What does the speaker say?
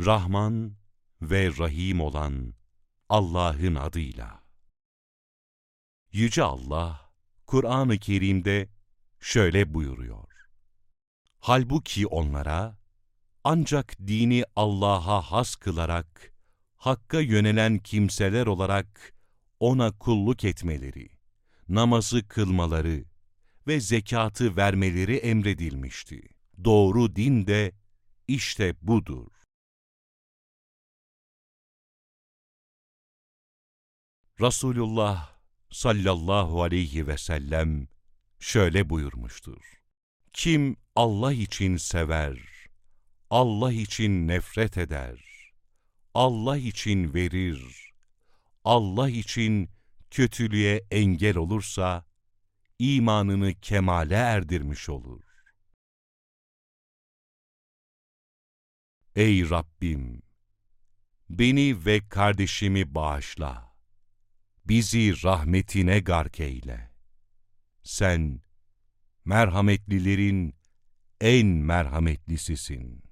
Rahman ve Rahim olan Allah'ın adıyla. Yüce Allah, Kur'an-ı Kerim'de şöyle buyuruyor. Halbuki onlara, ancak dini Allah'a has kılarak, Hakk'a yönelen kimseler olarak O'na kulluk etmeleri, namazı kılmaları ve zekatı vermeleri emredilmişti. Doğru din de işte budur. Resulullah sallallahu aleyhi ve sellem şöyle buyurmuştur. Kim Allah için sever, Allah için nefret eder, Allah için verir, Allah için kötülüğe engel olursa, imanını kemale erdirmiş olur. Ey Rabbim! Beni ve kardeşimi bağışla. Bizi rahmetine gark eyle. Sen, merhametlilerin en merhametlisisin.